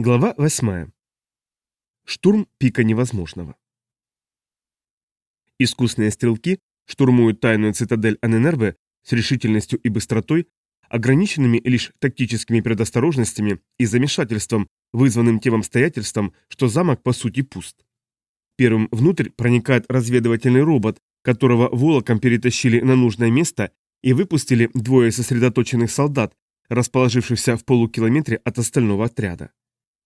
Глава 8. Штурм пика невозможного. Искусные стрелки штурмуют тайную цитадель Аненербе с решительностью и быстротой, ограниченными лишь тактическими предосторожностями и замешательством, вызванным тем обстоятельством, что замок по сути пуст. Первым внутрь проникает разведывательный робот, которого волоком перетащили на нужное место и выпустили двое сосредоточенных солдат, расположившихся в полукилометре от остального отряда.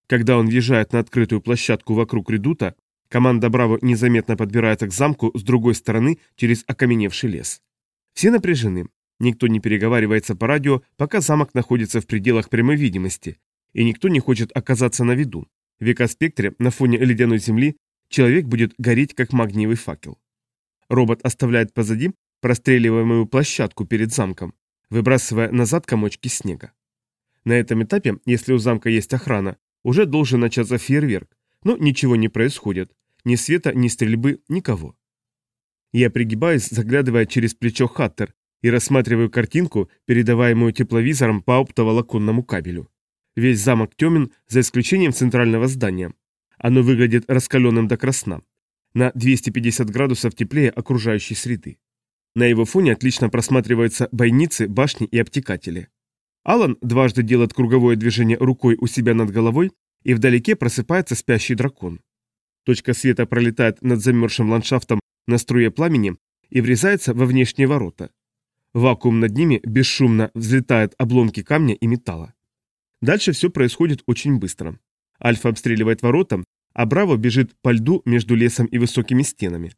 Когда он въезжает на открытую площадку вокруг редута, команда «Браво» незаметно подбирается к замку с другой стороны через окаменевший лес. Все напряжены. Никто не переговаривается по радио, пока замок находится в пределах прямой видимости, и никто не хочет оказаться на виду. В экоспектре на фоне ледяной земли человек будет гореть, как магниевый факел. Робот оставляет позади простреливаемую площадку перед замком, выбрасывая назад комочки снега. На этом этапе, если у замка есть охрана, уже должен начаться фейерверк, но ничего не происходит. Ни света, ни стрельбы, никого. Я пригибаюсь, заглядывая через плечо Хаттер, и рассматриваю картинку, передаваемую тепловизором по оптоволоконному кабелю. Весь замок темен, за исключением центрального здания. Оно выглядит раскаленным до красна. На 250 градусов теплее окружающей среды. На его фоне отлично просматриваются бойницы, башни и обтекатели. Алан дважды делает круговое движение рукой у себя над головой, и вдалеке просыпается спящий дракон. Точка света пролетает над замерзшим ландшафтом на струе пламени и врезается во внешние ворота. Вакуум над ними бесшумно взлетает обломки камня и металла. Дальше все происходит очень быстро. Альфа обстреливает ворота, а Браво бежит по льду между лесом и высокими стенами.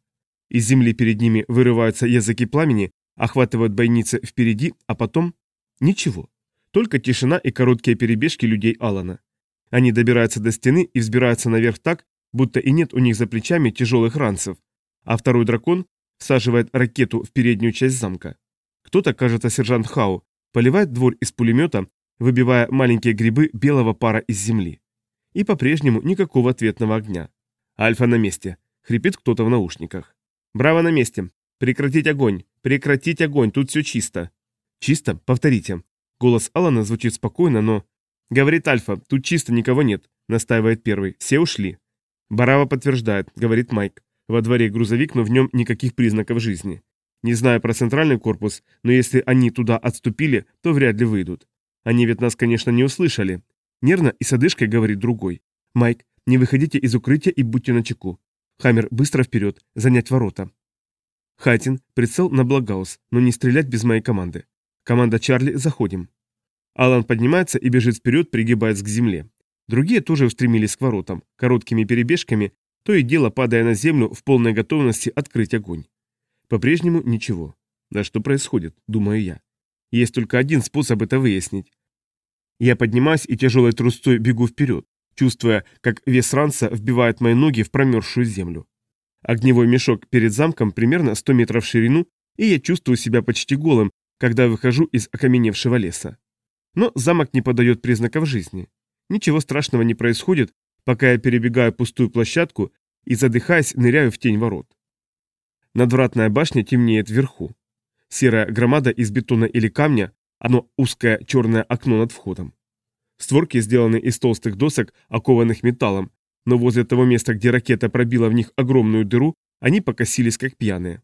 Из земли перед ними вырываются языки пламени, охватывают бойницы впереди, а потом... Ничего. Только тишина и короткие перебежки людей Алана. Они добираются до стены и взбираются наверх так, будто и нет у них за плечами тяжелых ранцев, а второй дракон всаживает ракету в переднюю часть замка. Кто-то, кажется, сержант Хау, поливает двор из пулемета, выбивая маленькие грибы белого пара из земли. И по-прежнему никакого ответного огня. Альфа на месте. Хрипит кто-то в наушниках. Браво на месте. Прекратить огонь. Прекратить огонь. Тут все чисто. Чисто? Повторите. Голос Алана звучит спокойно, но... «Говорит Альфа, тут чисто никого нет», — настаивает первый. «Все ушли». Барава подтверждает, говорит Майк. Во дворе грузовик, но в нем никаких признаков жизни. Не знаю про центральный корпус, но если они туда отступили, то вряд ли выйдут. Они ведь нас, конечно, не услышали. Нервно и с одышкой говорит другой. Майк, не выходите из укрытия и будьте начеку. Хаммер, быстро вперед, занять ворота. Хатин, прицел на Благаус, но не стрелять без моей команды. Команда Чарли, заходим. Алан поднимается и бежит вперед, пригибаясь к земле. Другие тоже устремились к воротам, короткими перебежками, то и дело падая на землю в полной готовности открыть огонь. По-прежнему ничего. Да что происходит, думаю я. Есть только один способ это выяснить. Я поднимаюсь и тяжелой трусцой бегу вперед, чувствуя, как вес ранца вбивает мои ноги в промерзшую землю. Огневой мешок перед замком примерно 100 метров в ширину, и я чувствую себя почти голым, когда выхожу из окаменевшего леса. Но замок не подает признаков жизни. Ничего страшного не происходит, пока я перебегаю пустую площадку и, задыхаясь, ныряю в тень ворот. Надвратная башня темнеет вверху. Серая громада из бетона или камня, оно узкое черное окно над входом. Створки сделаны из толстых досок, окованных металлом, но возле того места, где ракета пробила в них огромную дыру, они покосились как пьяные.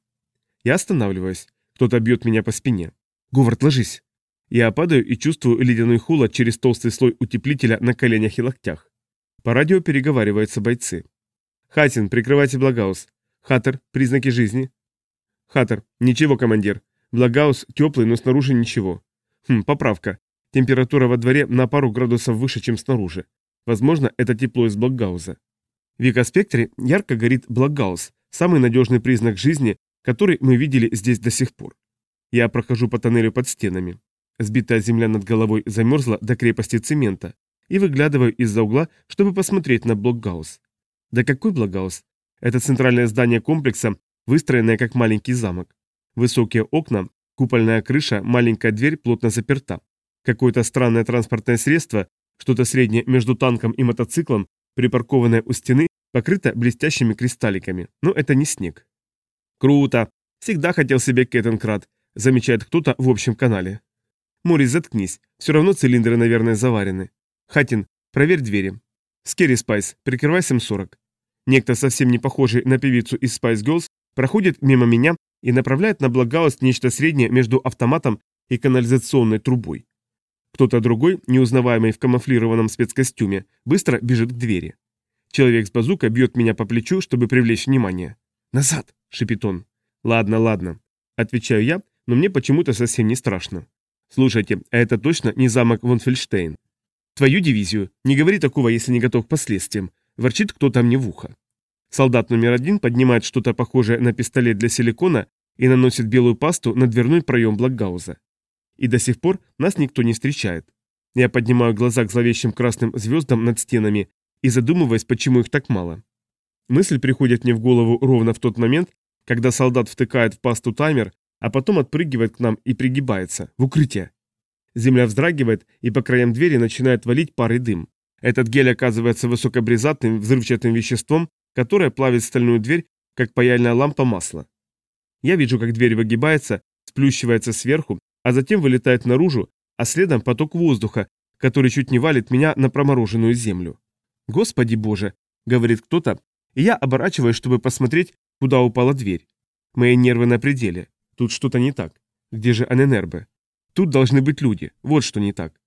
Я останавливаюсь. Кто-то бьет меня по спине. «Говард, ложись!» Я падаю и чувствую ледяной холод через толстый слой утеплителя на коленях и локтях. По радио переговариваются бойцы. «Хатин, прикрывайте блокгауз. Хаттер, признаки жизни». «Хаттер, ничего, командир. Блокгауз теплый, но снаружи ничего». «Хм, поправка. Температура во дворе на пару градусов выше, чем снаружи. Возможно, это тепло из блокгауза». В В ИК-спектре ярко горит блокгауз, самый надежный признак жизни, который мы видели здесь до сих пор. Я прохожу по тоннелю под стенами. Сбитая земля над головой замерзла до крепости цемента и выглядываю из-за угла, чтобы посмотреть на блокгаус. Да какой блокгаус? Это центральное здание комплекса, выстроенное как маленький замок. Высокие окна, купольная крыша, маленькая дверь плотно заперта. Какое-то странное транспортное средство, что-то среднее между танком и мотоциклом, припаркованное у стены, покрыто блестящими кристалликами. Но это не снег. Круто! Всегда хотел себе Кеттенкрад, замечает кто-то в общем канале. Морис, заткнись, все равно цилиндры, наверное, заварены. Хатин, проверь двери. Скерри Спайс, прикрывай 740. Некто, совсем не похожий на певицу из Spice Girls, проходит мимо меня и направляет на блокгауз нечто среднее между автоматом и канализационной трубой. Кто-то другой, неузнаваемый в камуфлированном спецкостюме, быстро бежит к двери. Человек с базукой бьет меня по плечу, чтобы привлечь внимание. «Назад!» – шипит он. «Ладно, ладно», – отвечаю я, но мне почему-то совсем не страшно. «Слушайте, а это точно не замок Вонфельштейн?» «Твою дивизию. Не говори такого, если не готов к последствиям», – ворчит кто-то мне в ухо. Солдат номер один поднимает что-то похожее на пистолет для силикона и наносит белую пасту на дверной проем Блокгауза. И до сих пор нас никто не встречает. Я поднимаю глаза к зловещим красным звездам над стенами и задумываясь, почему их так мало. Мысль приходит мне в голову ровно в тот момент, когда солдат втыкает в пасту таймер, а потом отпрыгивает к нам и пригибается, в укрытие. Земля вздрагивает, и по краям двери начинает валить пар и дым. Этот гель оказывается высокобрезатным взрывчатым веществом, которое плавит стальную дверь, как паяльная лампа масла. Я вижу, как дверь выгибается, сплющивается сверху, а затем вылетает наружу, а следом поток воздуха, который чуть не валит меня на промороженную землю. «Господи боже!» — говорит кто-то, и я оборачиваюсь, чтобы посмотреть, куда упала дверь. Мои нервы на пределе. Тут что-то не так. Где же Аненербе? Тут должны быть люди. Вот что не так.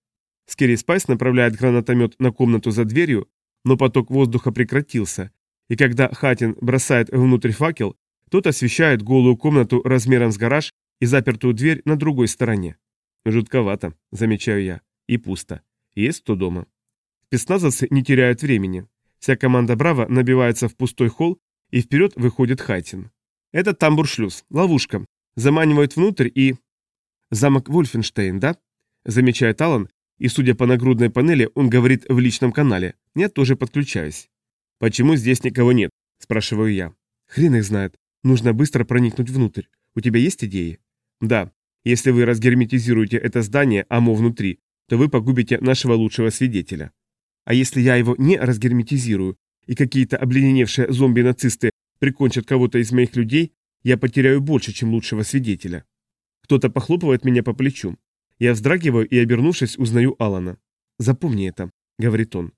Скерри Спайс направляет гранатомет на комнату за дверью, но поток воздуха прекратился, и когда Хатин бросает внутрь факел, тот освещает голую комнату размером с гараж и запертую дверь на другой стороне. Жутковато, замечаю я. И пусто. Есть кто дома. Спецназовцы не теряют времени. Вся команда «Браво» набивается в пустой холл, и вперед выходит Хайтин. Это тамбур-шлюз, ловушка. Заманивают внутрь и... Замок Вольфенштейн, да? Замечает Алан, и, судя по нагрудной панели, он говорит в личном канале. Я тоже подключаюсь. «Почему здесь никого нет?» – спрашиваю я. «Хрен их знает. Нужно быстро проникнуть внутрь. У тебя есть идеи?» «Да. Если вы разгерметизируете это здание, АМО внутри, то вы погубите нашего лучшего свидетеля. А если я его не разгерметизирую, и какие-то обледеневшие зомби-нацисты прикончат кого-то из моих людей, я потеряю больше, чем лучшего свидетеля. Кто-то похлопывает меня по плечу. Я вздрагиваю и, обернувшись, узнаю Алана. «Запомни это», — говорит он.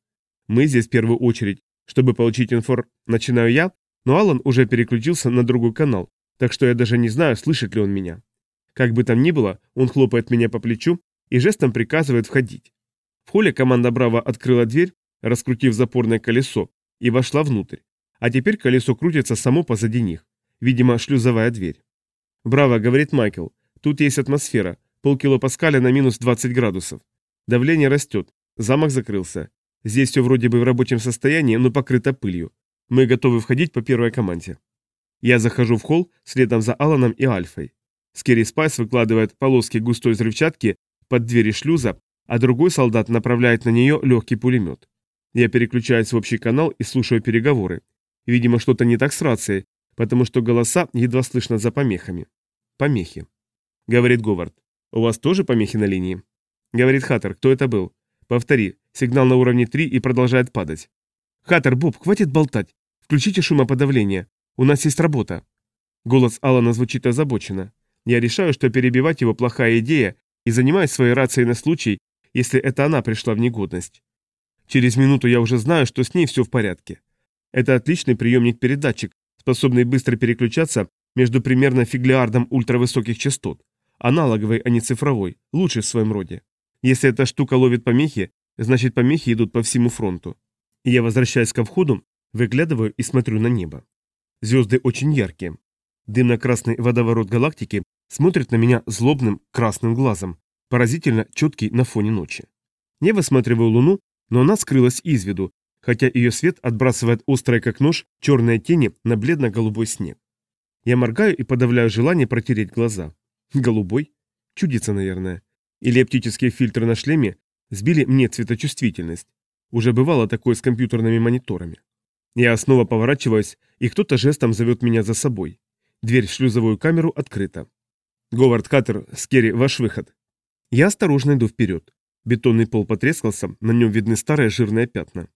«Мы здесь в первую очередь, чтобы получить инфор...» Начинаю я, но Алан уже переключился на другой канал, так что я даже не знаю, слышит ли он меня. Как бы там ни было, он хлопает меня по плечу и жестом приказывает входить. В холле команда Браво открыла дверь, раскрутив запорное колесо, и вошла внутрь. А теперь колесо крутится само позади них. Видимо, шлюзовая дверь. «Браво», — говорит Майкл, — «тут есть атмосфера, полкилопаскаля на минус 20 градусов. Давление растет, замок закрылся. Здесь все вроде бы в рабочем состоянии, но покрыто пылью. Мы готовы входить по первой команде». Я захожу в холл следом за Аланом и Альфой. Скерри Спайс выкладывает полоски густой взрывчатки под двери шлюза, а другой солдат направляет на нее легкий пулемет. Я переключаюсь в общий канал и слушаю переговоры. Видимо, что-то не так с рацией, потому что голоса едва слышно за помехами. Помехи. Говорит Говард. У вас тоже помехи на линии? Говорит Хаттер. Кто это был? Повтори. Сигнал на уровне 3 и продолжает падать. Хаттер, Боб, хватит болтать. Включите шумоподавление. У нас есть работа. Голос Алана звучит озабоченно. Я решаю, что перебивать его плохая идея, и занимаюсь своей рацией на случай, если это она пришла в негодность. Через минуту я уже знаю, что с ней все в порядке. Это отличный приемник-передатчик, способный быстро переключаться между примерно фиглиардом ультравысоких частот. Аналоговый, а не цифровой, лучший в своем роде. Если эта штука ловит помехи, значит помехи идут по всему фронту. Я возвращаюсь ко входу, выглядываю и смотрю на небо. Звезды очень яркие. Дымно-красный водоворот галактики смотрит на меня злобным красным глазом, поразительно четкий на фоне ночи. Я высматриваю луну, но она скрылась из виду, хотя ее свет отбрасывает острые как нож черные тени на бледно-голубой снег. Я моргаю и подавляю желание протереть глаза. Голубой? Чудится, наверное. Или оптические фильтры на шлеме сбили мне цветочувствительность. Уже бывало такое с компьютерными мониторами. Я снова поворачиваюсь, и кто-то жестом зовет меня за собой. Дверь в шлюзовую камеру открыта. «Говард, Хаттер, Скерри, ваш выход». Я осторожно иду вперед. Бетонный пол потрескался, на нем видны старые жирные пятна.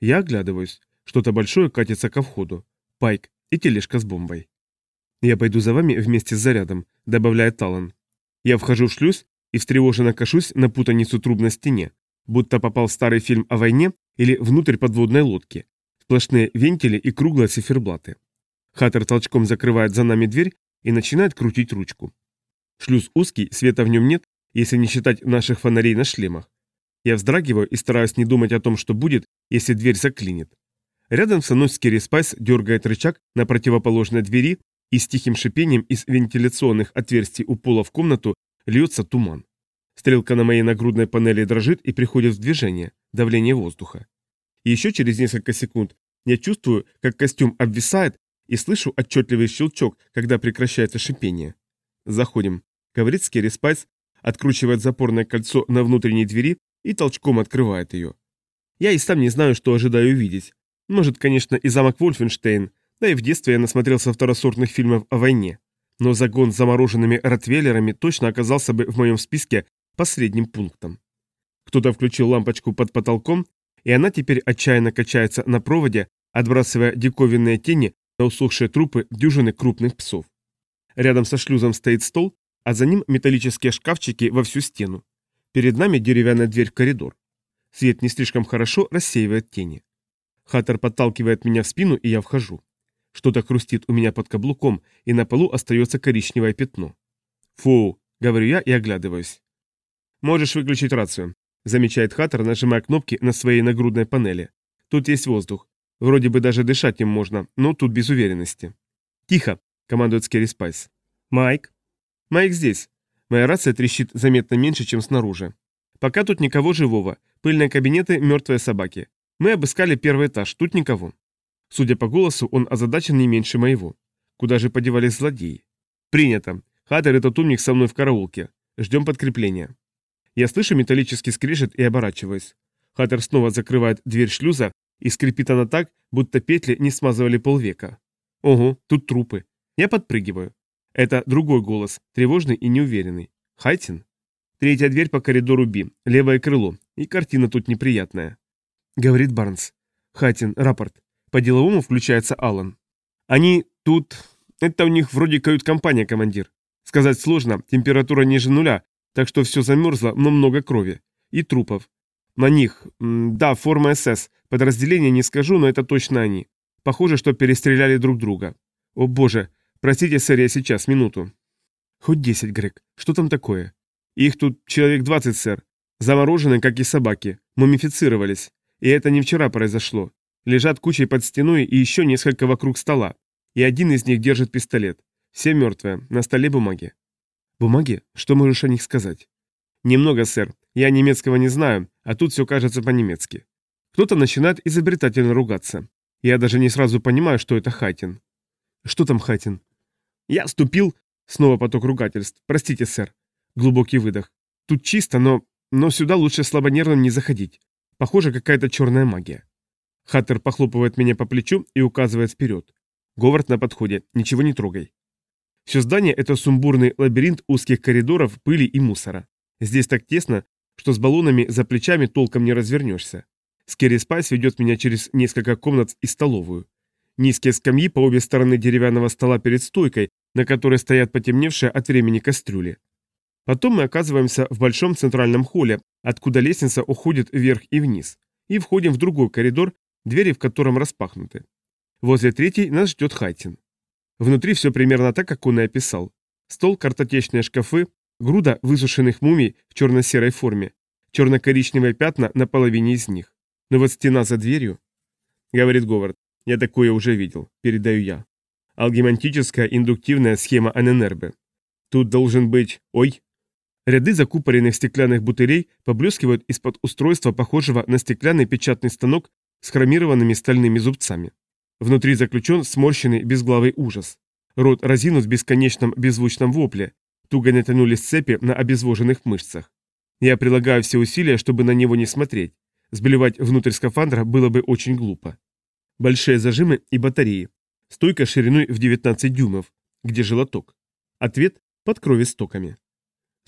Я оглядываюсь. Что-то большое катится ко входу. Пайк и тележка с бомбой. «Я пойду за вами вместе с зарядом», — добавляет Талан. Я вхожу в шлюз и встревоженно кашусь на путаницу труб на стене, будто попал в старый фильм о войне или внутрь подводной лодки. Сплошные вентили и круглые циферблаты. Хаттер толчком закрывает за нами дверь и начинает крутить ручку. Шлюз узкий, света в нем нет, если не считать наших фонарей на шлемах. Я вздрагиваю и стараюсь не думать о том, что будет, если дверь заклинит. Рядом со мной Скерри Спайс дергает рычаг на противоположной двери, и с тихим шипением из вентиляционных отверстий у пола в комнату льется туман. Стрелка на моей нагрудной панели дрожит и приходит в движение, давление воздуха. И еще через несколько секунд я чувствую, как костюм обвисает, и слышу отчетливый щелчок, когда прекращается шипение. Заходим. Говорит Скерри Спайс, откручивает запорное кольцо на внутренней двери и толчком открывает ее. Я и сам не знаю, что ожидаю увидеть. Может, конечно, и замок Вольфенштейн, да и в детстве я насмотрелся второсортных фильмов о войне. Но загон с замороженными ротвейлерами точно оказался бы в моем списке последним пунктом. Кто-то включил лампочку под потолком, и она теперь отчаянно качается на проводе, отбрасывая диковинные тени на усохшие трупы дюжины крупных псов. Рядом со шлюзом стоит стол, а за ним металлические шкафчики во всю стену. Перед нами деревянная дверь в коридор. Свет не слишком хорошо рассеивает тени. Хаттер подталкивает меня в спину, и я вхожу. Что-то хрустит у меня под каблуком, и на полу остается коричневое пятно. «Фу!» — говорю я и оглядываюсь. «Можешь выключить рацию», — замечает Хаттер, нажимая кнопки на своей нагрудной панели. «Тут есть воздух. Вроде бы даже дышать им можно, но тут без уверенности». «Тихо!» — командует Скерри Спайс. «Майк?» «Майк здесь». Моя рация трещит заметно меньше, чем снаружи. Пока тут никого живого. Пыльные кабинеты, мертвые собаки. Мы обыскали первый этаж, тут никого. Судя по голосу, он озадачен не меньше моего. Куда же подевались злодеи? Принято. Хаттер этот умник со мной в караулке. Ждем подкрепления. Я слышу металлический скрежет и оборачиваюсь. Хаттер снова закрывает дверь шлюза, и скрипит она так, будто петли не смазывали полвека. Ого, тут трупы. Я подпрыгиваю. Это другой голос, тревожный и неуверенный. Хайтин? Третья дверь по коридору Би, левое крыло, и картина тут неприятная говорит Барнс. Хатин, рапорт. По-деловому включается Аллан. Они тут... Это у них вроде кают-компания, командир. Сказать сложно, температура ниже нуля, так что все замерзло, но много крови. И трупов. На них... Да, форма СС. Подразделение не скажу, но это точно они. Похоже, что перестреляли друг друга. О боже, простите, сэр, я сейчас, минуту. Хоть десять, Грег. Что там такое? Их тут человек двадцать, сэр. Заморожены, как и собаки. Мумифицировались. И это не вчера произошло. Лежат кучей под стеной и еще несколько вокруг стола. И один из них держит пистолет. Все мертвые. На столе бумаги. Бумаги? Что можешь о них сказать? Немного, сэр. Я немецкого не знаю, а тут все кажется по-немецки. Кто-то начинает изобретательно ругаться. Я даже не сразу понимаю, что это Хатин. Что там Хатин? Я ступил... Снова поток ругательств. Простите, сэр. Глубокий выдох. Тут чисто, но... Но сюда лучше слабонервным не заходить. Похоже, какая-то черная магия. Хаттер похлопывает меня по плечу и указывает вперед. Говард на подходе, ничего не трогай. Все здание – это сумбурный лабиринт узких коридоров, пыли и мусора. Здесь так тесно, что с баллонами за плечами толком не развернешься. Скерри Спайс ведет меня через несколько комнат и столовую. Низкие скамьи по обе стороны деревянного стола перед стойкой, на которой стоят потемневшие от времени кастрюли. Потом мы оказываемся в большом центральном холле, откуда лестница уходит вверх и вниз, и входим в другой коридор, двери в котором распахнуты. Возле третьей нас ждет Хайтин. Внутри все примерно так, как он и описал. Стол, картотечные шкафы, груда высушенных мумий в черно-серой форме, черно-коричневые пятна на половине из них. Но вот стена за дверью... Говорит Говард, я такое уже видел, передаю я. Алгемантическая индуктивная схема Аненербе. Тут должен быть... Ой, Ряды закупоренных стеклянных бутылей поблескивают из-под устройства, похожего на стеклянный печатный станок с хромированными стальными зубцами. Внутри заключен сморщенный безглавый ужас. Рот разинут в бесконечном беззвучном вопле, туго натянулись цепи на обезвоженных мышцах. Я прилагаю все усилия, чтобы на него не смотреть. Сблевать внутрь скафандра было бы очень глупо. Большие зажимы и батареи. Стойка шириной в 19 дюймов. Где желоток? Ответ под кровистоками.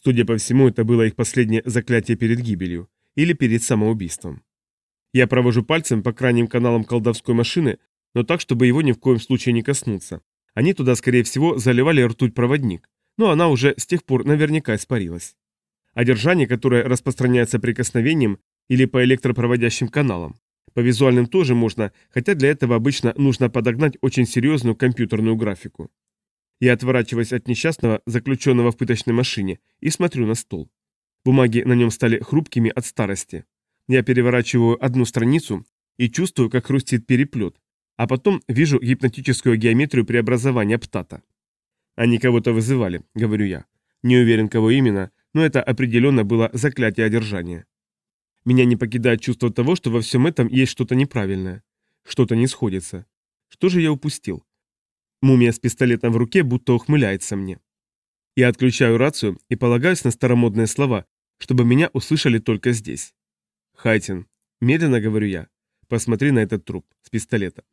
Судя по всему, это было их последнее заклятие перед гибелью или перед самоубийством. Я провожу пальцем по крайним каналам колдовской машины, но так, чтобы его ни в коем случае не коснуться. Они туда, скорее всего, заливали ртуть-проводник, но она уже с тех пор наверняка испарилась. Одержание, которое распространяется прикосновением или по электропроводящим каналам. По визуальным тоже можно, хотя для этого обычно нужно подогнать очень серьезную компьютерную графику. Я отворачиваюсь от несчастного, заключенного в пыточной машине, и смотрю на стол. Бумаги на нем стали хрупкими от старости. Я переворачиваю одну страницу и чувствую, как хрустит переплет, а потом вижу гипнотическую геометрию преобразования птата. Они кого-то вызывали, говорю я. Не уверен, кого именно, но это определенно было заклятие одержания. Меня не покидает чувство того, что во всем этом есть что-то неправильное. Что-то не сходится. Что же я упустил? Мумия с пистолетом в руке будто ухмыляется мне. Я отключаю рацию и полагаюсь на старомодные слова, чтобы меня услышали только здесь. Хайтин, медленно говорю я, посмотри на этот труп с пистолета.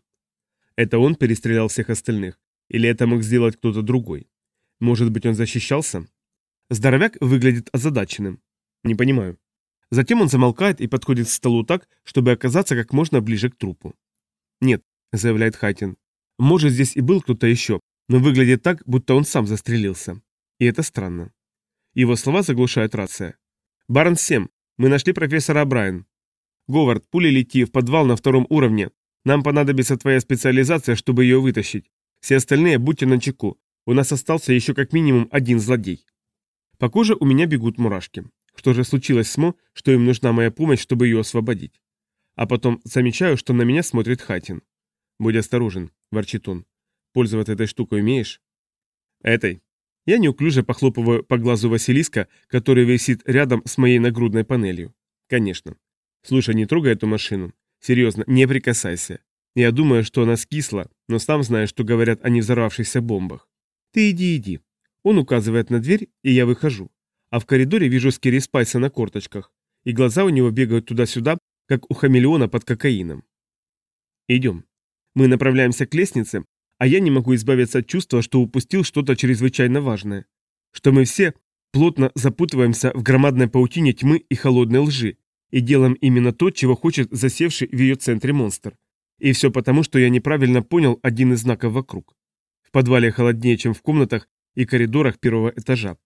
Это он перестрелял всех остальных? Или это мог сделать кто-то другой? Может быть, он защищался? Здоровяк выглядит озадаченным. Не понимаю. Затем он замолкает и подходит к столу так, чтобы оказаться как можно ближе к трупу. «Нет», — заявляет Хайтин. «Может, здесь и был кто-то еще, но выглядит так, будто он сам застрелился. И это странно». Его слова заглушает рация. «Барн-7, мы нашли профессора Брайан. Говард, пули лети в подвал на втором уровне. Нам понадобится твоя специализация, чтобы ее вытащить. Все остальные будьте начеку. У нас остался еще как минимум один злодей». По коже у меня бегут мурашки. Что же случилось с Мо, что им нужна моя помощь, чтобы ее освободить? А потом замечаю, что на меня смотрит Хатин. «Будь осторожен», — ворчит он. «Пользоваться этой штукой умеешь?» «Этой». Я неуклюже похлопываю по глазу Василиска, который висит рядом с моей нагрудной панелью. «Конечно. Слушай, не трогай эту машину. Серьезно, не прикасайся. Я думаю, что она скисла, но сам знаешь, что говорят о невзорвавшихся бомбах. Ты иди, иди». Он указывает на дверь, и я выхожу а в коридоре вижу Скири Спайса на корточках, и глаза у него бегают туда-сюда, как у хамелеона под кокаином. Идем. Мы направляемся к лестнице, а я не могу избавиться от чувства, что упустил что-то чрезвычайно важное. Что мы все плотно запутываемся в громадной паутине тьмы и холодной лжи, и делаем именно то, чего хочет засевший в ее центре монстр. И все потому, что я неправильно понял один из знаков вокруг. В подвале холоднее, чем в комнатах и коридорах первого этажа.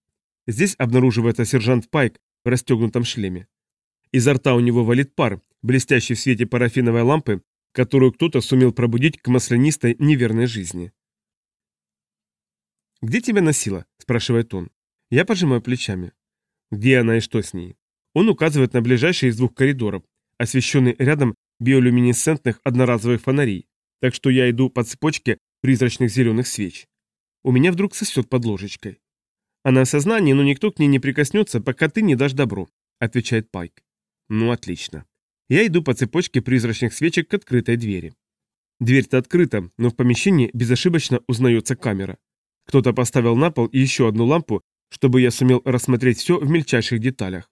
Здесь обнаруживается сержант Пайк в расстегнутом шлеме. Изо рта у него валит пар, блестящий в свете парафиновой лампы, которую кто-то сумел пробудить к маслянистой неверной жизни. «Где тебя носило?» – спрашивает он. Я пожимаю плечами. «Где она и что с ней?» Он указывает на ближайший из двух коридоров, освещенный рядом биолюминесцентных одноразовых фонарей, так что я иду по цепочке призрачных зеленых свеч. У меня вдруг сосет под ложечкой. Она в сознании, но никто к ней не прикоснется, пока ты не дашь добро», — отвечает Пайк. «Ну, отлично. Я иду по цепочке призрачных свечек к открытой двери. Дверь-то открыта, но в помещении безошибочно узнается камера. Кто-то поставил на пол еще одну лампу, чтобы я сумел рассмотреть все в мельчайших деталях.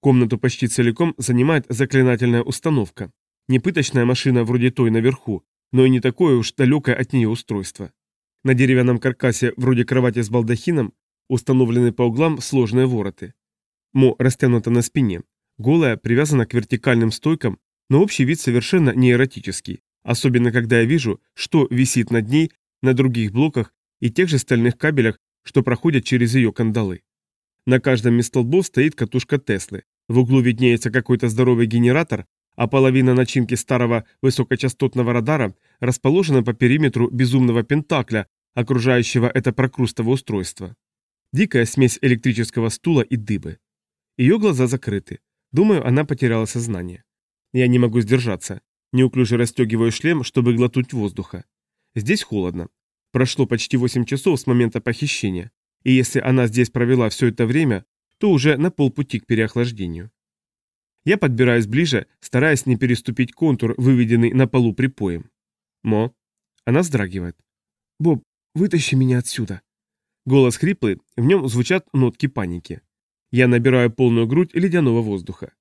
Комнату почти целиком занимает заклинательная установка. Не пыточная машина вроде той наверху, но и не такое уж далекое от нее устройство. На деревянном каркасе, вроде кровати с балдахином, Установлены по углам сложные вороты. Мо растянута на спине. Голая, привязана к вертикальным стойкам, но общий вид совершенно не эротический, особенно когда я вижу, что висит над ней на других блоках и тех же стальных кабелях, что проходят через ее кандалы. На каждом из столбов стоит катушка Теслы, в углу виднеется какой-то здоровый генератор, а половина начинки старого высокочастотного радара расположена по периметру безумного пентакля, окружающего это прокрустово устройство. Дикая смесь электрического стула и дыбы. Ее глаза закрыты. Думаю, она потеряла сознание. Я не могу сдержаться. Неуклюже расстегиваю шлем, чтобы глотнуть воздуха. Здесь холодно. Прошло почти 8 часов с момента похищения, и если она здесь провела все это время, то уже на полпути к переохлаждению. Я подбираюсь ближе, стараясь не переступить контур, выведенный на полу припоем. Мо. Она вздрагивает. «Боб, вытащи меня отсюда!» Голос хриплый, в нем звучат нотки паники. Я набираю полную грудь ледяного воздуха.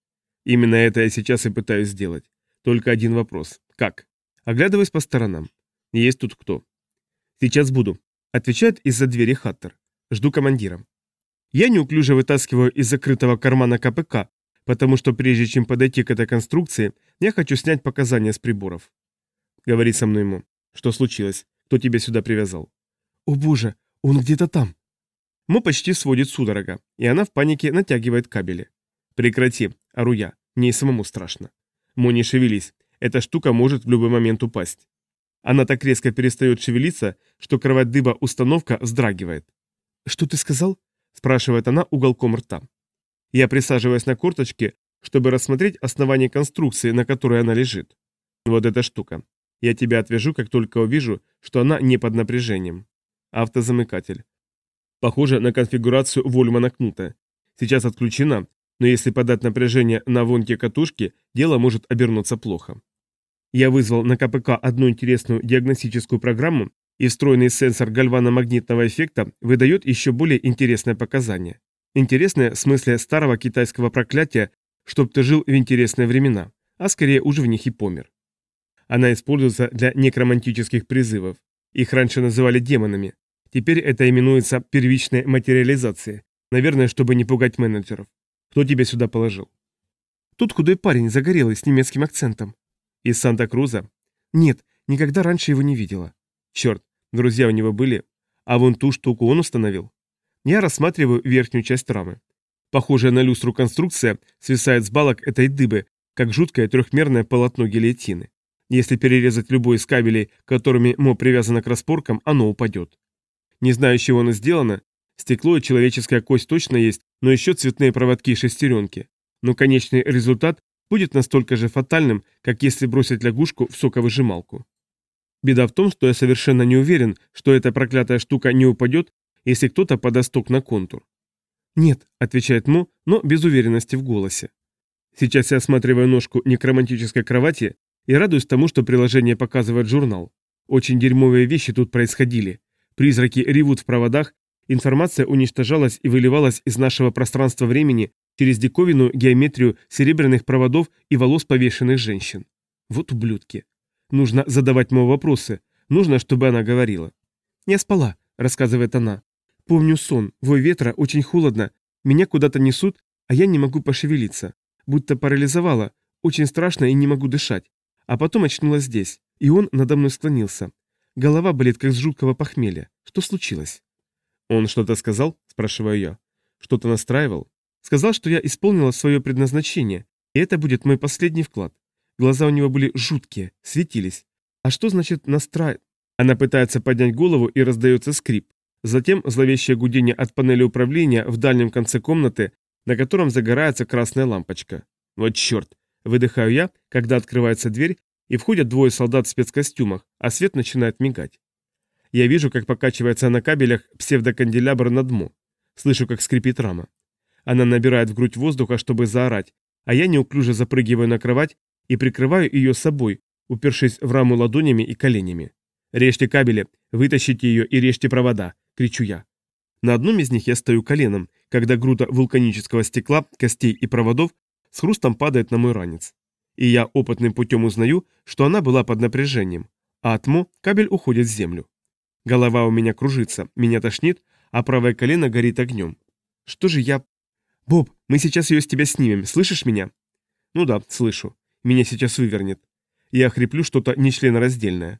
Именно это я сейчас и пытаюсь сделать. Только один вопрос. Как? Оглядываясь по сторонам. Есть тут кто? Сейчас буду. Отвечает из-за двери Хаттер. Жду командира. Я неуклюже вытаскиваю из закрытого кармана КПК, потому что прежде чем подойти к этой конструкции, я хочу снять показания с приборов. Говорит со мной ему. Что случилось? Кто тебя сюда привязал? О боже, он где-то там. Мо почти сводит судорога, и она в панике натягивает кабели. Прекрати, ору я, мне и самому страшно. Мо не шевелись, Эта штука может в любой момент упасть. Она так резко перестает шевелиться, что кровать дыба установка вздрагивает. «Что ты сказал?» – спрашивает она уголком рта. Я присаживаюсь на корточке, чтобы рассмотреть основание конструкции, на которой она лежит. Вот эта штука. Я тебя отвяжу, как только увижу, что она не под напряжением. Автозамыкатель. Похоже на конфигурацию Вольмана Кнута. Сейчас отключена, но если подать напряжение на вонке катушки, дело может обернуться плохо. Я вызвал на КПК одну интересную диагностическую программу, и встроенный сенсор гальваномагнитного эффекта выдает еще более интересное показание. Интересное в смысле старого китайского проклятия, чтоб ты жил в интересные времена, а скорее уже в них и помер. Она используется для некромантических призывов. Их раньше называли демонами. Теперь это именуется первичной материализацией. Наверное, чтобы не пугать менеджеров. Кто тебя сюда положил? Тут худой парень, загорелый, с немецким акцентом. Из Санта-Круза? Нет, никогда раньше его не видела. Черт, друзья у него были. А вон ту штуку он установил? Я рассматриваю верхнюю часть рамы. Похожая на люстру конструкция свисает с балок этой дыбы, как жуткое трехмерное полотно гильотины. Если перерезать любой из кабелей, которыми мо привязано к распоркам, оно упадет. Не знаю, из чего оно сделано, стекло и человеческая кость точно есть, но еще цветные проводки и шестеренки. Но конечный результат будет настолько же фатальным, как если бросить лягушку в соковыжималку. Беда в том, что я совершенно не уверен, что эта проклятая штука не упадет, если кто-то подаст на контур. «Нет», — отвечает Мо, но без уверенности в голосе. Сейчас я осматриваю ножку некромантической кровати и радуюсь тому, что приложение показывает журнал. Очень дерьмовые вещи тут происходили. Призраки ревут в проводах, информация уничтожалась и выливалась из нашего пространства-времени через диковинную геометрию серебряных проводов и волос повешенных женщин. Вот ублюдки. Нужно задавать Мо вопросы. Нужно, чтобы она говорила. «Я спала», — рассказывает она. «Помню сон. Вой ветра, очень холодно. Меня куда-то несут, а я не могу пошевелиться. Будто парализовала. Очень страшно и не могу дышать. А потом очнулась здесь. И он надо мной склонился. Голова болит, как с жуткого похмелья. Что случилось?» «Он что-то сказал?» – спрашиваю я. «Что-то настраивал?» «Сказал, что я исполнила свое предназначение, и это будет мой последний вклад. Глаза у него были жуткие, светились. А что значит настраивать? Она пытается поднять голову и раздается скрип. Затем зловещее гудение от панели управления в дальнем конце комнаты, на котором загорается красная лампочка. Вот черт! Выдыхаю я, когда открывается дверь, и входят двое солдат в спецкостюмах, а свет начинает мигать. Я вижу, как покачивается на кабелях псевдоканделябр на дмо. Слышу, как скрипит рама. Она набирает в грудь воздуха, чтобы заорать, а я неуклюже запрыгиваю на кровать и прикрываю ее собой, упершись в раму ладонями и коленями. «Режьте кабели, вытащите ее и режьте провода!» – кричу я. На одном из них я стою коленом, когда груда вулканического стекла, костей и проводов с хрустом падает на мой ранец. И я опытным путем узнаю, что она была под напряжением, а от мо кабель уходит в землю. Голова у меня кружится, меня тошнит, а правое колено горит огнем. Что же я... Боб, мы сейчас ее с тебя снимем, слышишь меня? Ну да, слышу. Меня сейчас вывернет. Я хриплю что-то нечленораздельное.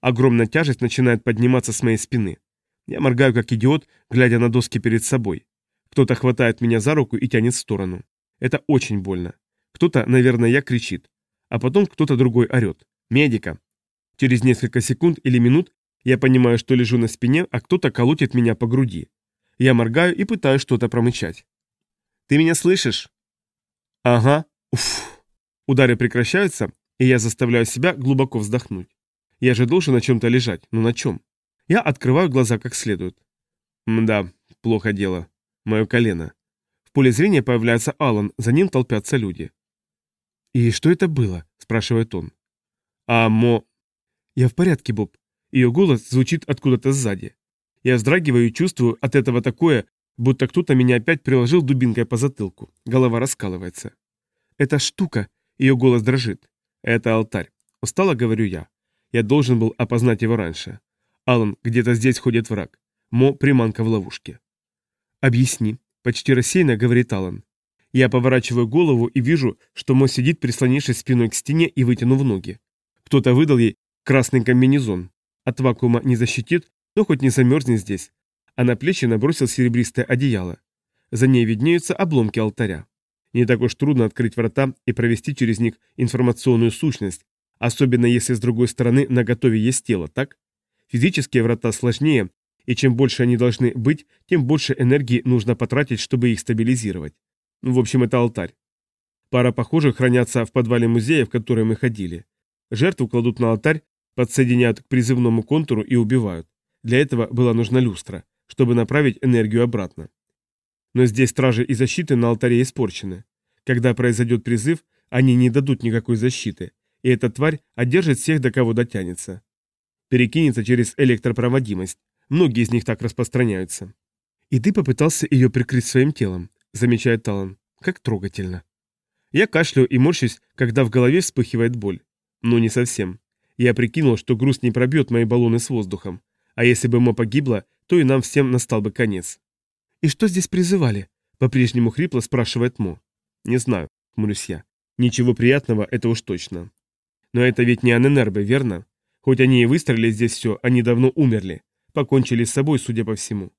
Огромная тяжесть начинает подниматься с моей спины. Я моргаю как идиот, глядя на доски перед собой. Кто-то хватает меня за руку и тянет в сторону. Это очень больно. Кто-то, наверное, я кричит. А потом кто-то другой орет. «Медика!» Через несколько секунд или минут я понимаю, что лежу на спине, а кто-то колотит меня по груди. Я моргаю и пытаюсь что-то промычать. «Ты меня слышишь?» «Ага. Уф. Удары прекращаются, и я заставляю себя глубоко вздохнуть. Я же должен на чем-то лежать, но на чем? Я открываю глаза как следует. Мда, плохо дело. Мое колено. В поле зрения появляется Алан, за ним толпятся люди. «И что это было?» – спрашивает он. «А Мо...» «Я в порядке, Боб». Ее голос звучит откуда-то сзади. Я вздрагиваю и чувствую от этого такое, будто кто-то меня опять приложил дубинкой по затылку. Голова раскалывается. «Эта штука, ее голос дрожит. Это алтарь. Устало говорю я. Я должен был опознать его раньше. Алан, где-то здесь ходит враг. Мо приманка в ловушке. Объясни. Почти рассеянно говорит Алан. Я поворачиваю голову и вижу, что Мо сидит, прислонившись спиной к стене и вытянув ноги. Кто-то выдал ей красный комбинезон. От вакуума не защитит, но хоть не замерзнет здесь. А на плечи набросил серебристое одеяло. За ней виднеются обломки алтаря. Не так уж трудно открыть врата и провести через них информационную сущность, особенно если с другой стороны на готове есть тело, так? Физические врата сложнее, и чем больше они должны быть, тем больше энергии нужно потратить, чтобы их стабилизировать. В общем, это алтарь. Пара похожих хранятся в подвале музея, в который мы ходили. Жертву кладут на алтарь, подсоединяют к призывному контуру и убивают. Для этого была нужна люстра, чтобы направить энергию обратно. Но здесь стражи и защиты на алтаре испорчены. Когда произойдет призыв, они не дадут никакой защиты, и эта тварь одержит всех, до кого дотянется. Перекинется через электропроводимость. Многие из них так распространяются. И ты попытался ее прикрыть своим телом, замечает Талан. Как трогательно. Я кашляю и морщусь, когда в голове вспыхивает боль. Но не совсем. Я прикинул, что груз не пробьет мои баллоны с воздухом. А если бы Мо погибла, то и нам всем настал бы конец. «И что здесь призывали?» — по-прежнему хрипло спрашивает Мо. «Не знаю», — хмурюсь я. «Ничего приятного, это уж точно. Но это ведь не Аненербе, верно? Хоть они и выстроили здесь все, они давно умерли. Покончили с собой, судя по всему.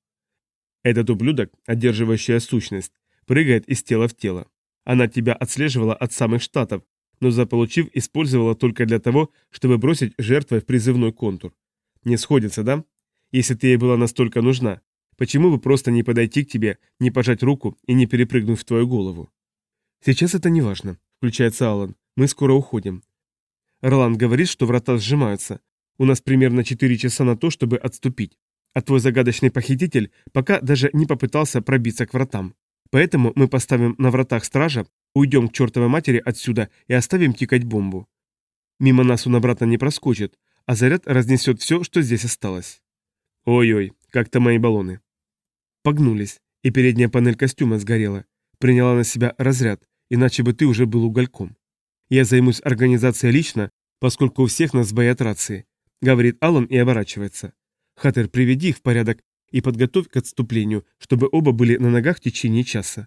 Этот ублюдок, одерживающая сущность, прыгает из тела в тело. Она тебя отслеживала от самых штатов, но заполучив, использовала только для того, чтобы бросить жертвой в призывной контур. Не сходится, да? Если ты ей была настолько нужна, почему бы просто не подойти к тебе, не пожать руку и не перепрыгнуть в твою голову? Сейчас это не важно, включается Алан. Мы скоро уходим. Роланд говорит, что врата сжимаются. У нас примерно 4 часа на то, чтобы отступить. А твой загадочный похититель пока даже не попытался пробиться к вратам. Поэтому мы поставим на вратах стража, уйдем к чертовой матери отсюда и оставим тикать бомбу. Мимо нас он обратно не проскочит, а заряд разнесет все, что здесь осталось. Ой-ой, как-то мои баллоны. Погнулись, и передняя панель костюма сгорела. Приняла на себя разряд, иначе бы ты уже был угольком. Я займусь организацией лично, поскольку у всех нас боят рации. Говорит Алан и оборачивается. Хаттер, приведи их в порядок и подготовь к отступлению, чтобы оба были на ногах в течение часа.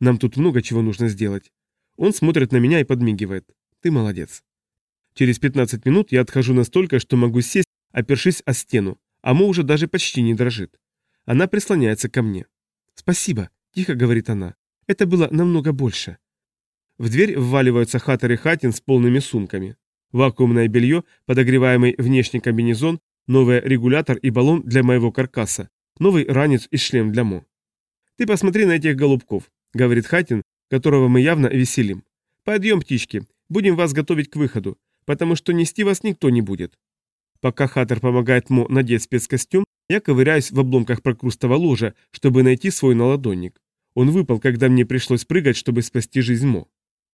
Нам тут много чего нужно сделать. Он смотрит на меня и подмигивает. Ты молодец. Через 15 минут я отхожу настолько, что могу сесть, опершись о стену, а Мо уже даже почти не дрожит. Она прислоняется ко мне. «Спасибо», — тихо говорит она. «Это было намного больше». В дверь вваливаются Хаттер и Хатин с полными сумками. Вакуумное белье, подогреваемый внешний комбинезон, новый регулятор и баллон для моего каркаса, новый ранец и шлем для Мо. «Ты посмотри на этих голубков», — говорит Хатин, которого мы явно веселим. «Подъем, птички, будем вас готовить к выходу, потому что нести вас никто не будет». Пока Хаттер помогает Мо надеть спецкостюм, я ковыряюсь в обломках прокрустого ложа, чтобы найти свой наладонник. Он выпал, когда мне пришлось прыгать, чтобы спасти жизнь Мо.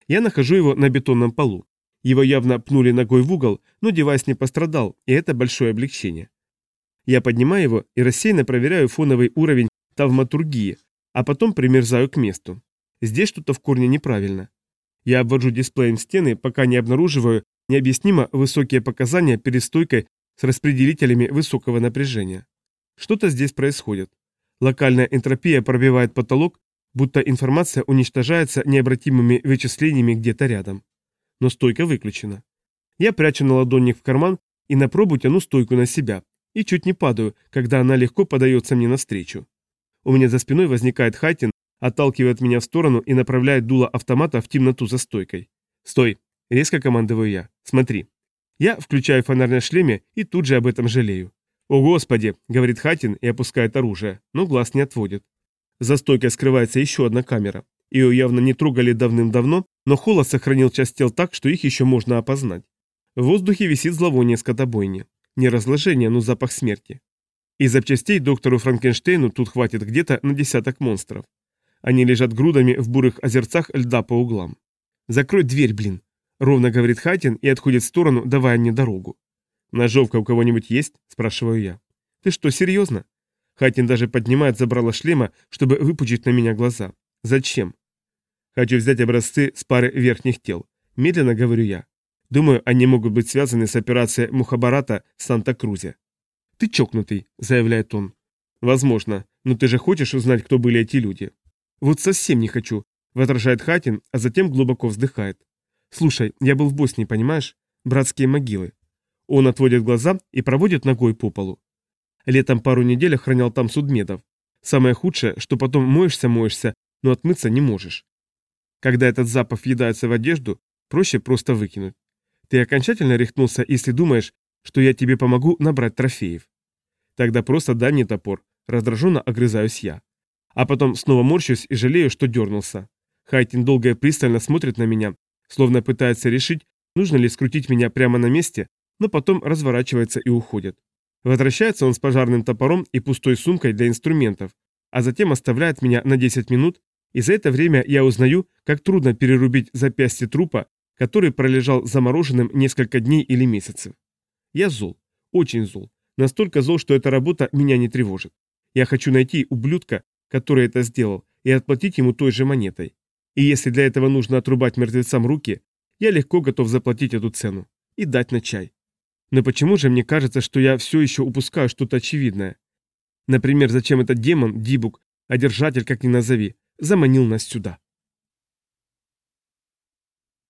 Я нахожу его на бетонном полу. Его явно пнули ногой в угол, но девайс не пострадал, и это большое облегчение. Я поднимаю его и рассеянно проверяю фоновый уровень тавматургии, а потом примерзаю к месту. Здесь что-то в корне неправильно. Я обвожу дисплеем стены, пока не обнаруживаю необъяснимо высокие показания перед стойкой с распределителями высокого напряжения. Что-то здесь происходит. Локальная энтропия пробивает потолок, будто информация уничтожается необратимыми вычислениями где-то рядом. Но стойка выключена. Я прячу наладонник в карман и на пробу тяну стойку на себя, и чуть не падаю, когда она легко подается мне навстречу. У меня за спиной возникает Хайтин, отталкивает меня в сторону и направляет дуло автомата в темноту за стойкой. «Стой!» – резко командую я. «Смотри!» Я включаю фонарь на шлеме и тут же об этом жалею. «О, Господи!» – говорит Хатин и опускает оружие, но глаз не отводит. За стойкой скрывается еще одна камера. Ее явно не трогали давным-давно, но холод сохранил часть тел так, что их еще можно опознать. В воздухе висит зловоние скотобойни. Не разложение, но запах смерти. Из запчастей доктору Франкенштейну тут хватит где-то на десяток монстров. Они лежат грудами в бурых озерцах льда по углам. «Закрой дверь, блин!» — ровно говорит Хатин и отходит в сторону, давая мне дорогу. «Ножовка у кого-нибудь есть?» — спрашиваю я. «Ты что, серьезно?» Хатин даже поднимает забрало шлема, чтобы выпучить на меня глаза. Зачем? Хочу взять образцы с пары верхних тел. Медленно говорю я. Думаю, они могут быть связаны с операцией Мухабарата в Санта-Крузе. Ты чокнутый, заявляет он. Возможно, но ты же хочешь узнать, кто были эти люди? Вот совсем не хочу, возражает Хатин, а затем глубоко вздыхает. Слушай, я был в Боснии, понимаешь? Братские могилы. Он отводит глаза и проводит ногой по полу. Летом пару недель охранял там судмедов. Самое худшее, что потом моешься-моешься, но отмыться не можешь. Когда этот запах въедается в одежду, проще просто выкинуть. Ты окончательно рехнулся, если думаешь, что я тебе помогу набрать трофеев. Тогда просто дай мне топор, раздраженно огрызаюсь я. А потом снова морщусь и жалею, что дернулся. Хайтин долго и пристально смотрит на меня, словно пытается решить, нужно ли скрутить меня прямо на месте, но потом разворачивается и уходит. Возвращается он с пожарным топором и пустой сумкой для инструментов, а затем оставляет меня на 10 минут, и за это время я узнаю, как трудно перерубить запястье трупа, который пролежал замороженным несколько дней или месяцев. Я зол, очень зол, настолько зол, что эта работа меня не тревожит. Я хочу найти ублюдка, который это сделал, и отплатить ему той же монетой. И если для этого нужно отрубать мертвецам руки, я легко готов заплатить эту цену и дать на чай. Но почему же мне кажется, что я все еще упускаю что-то очевидное? Например, зачем этот демон, Дибук, одержатель, как ни назови, заманил нас сюда?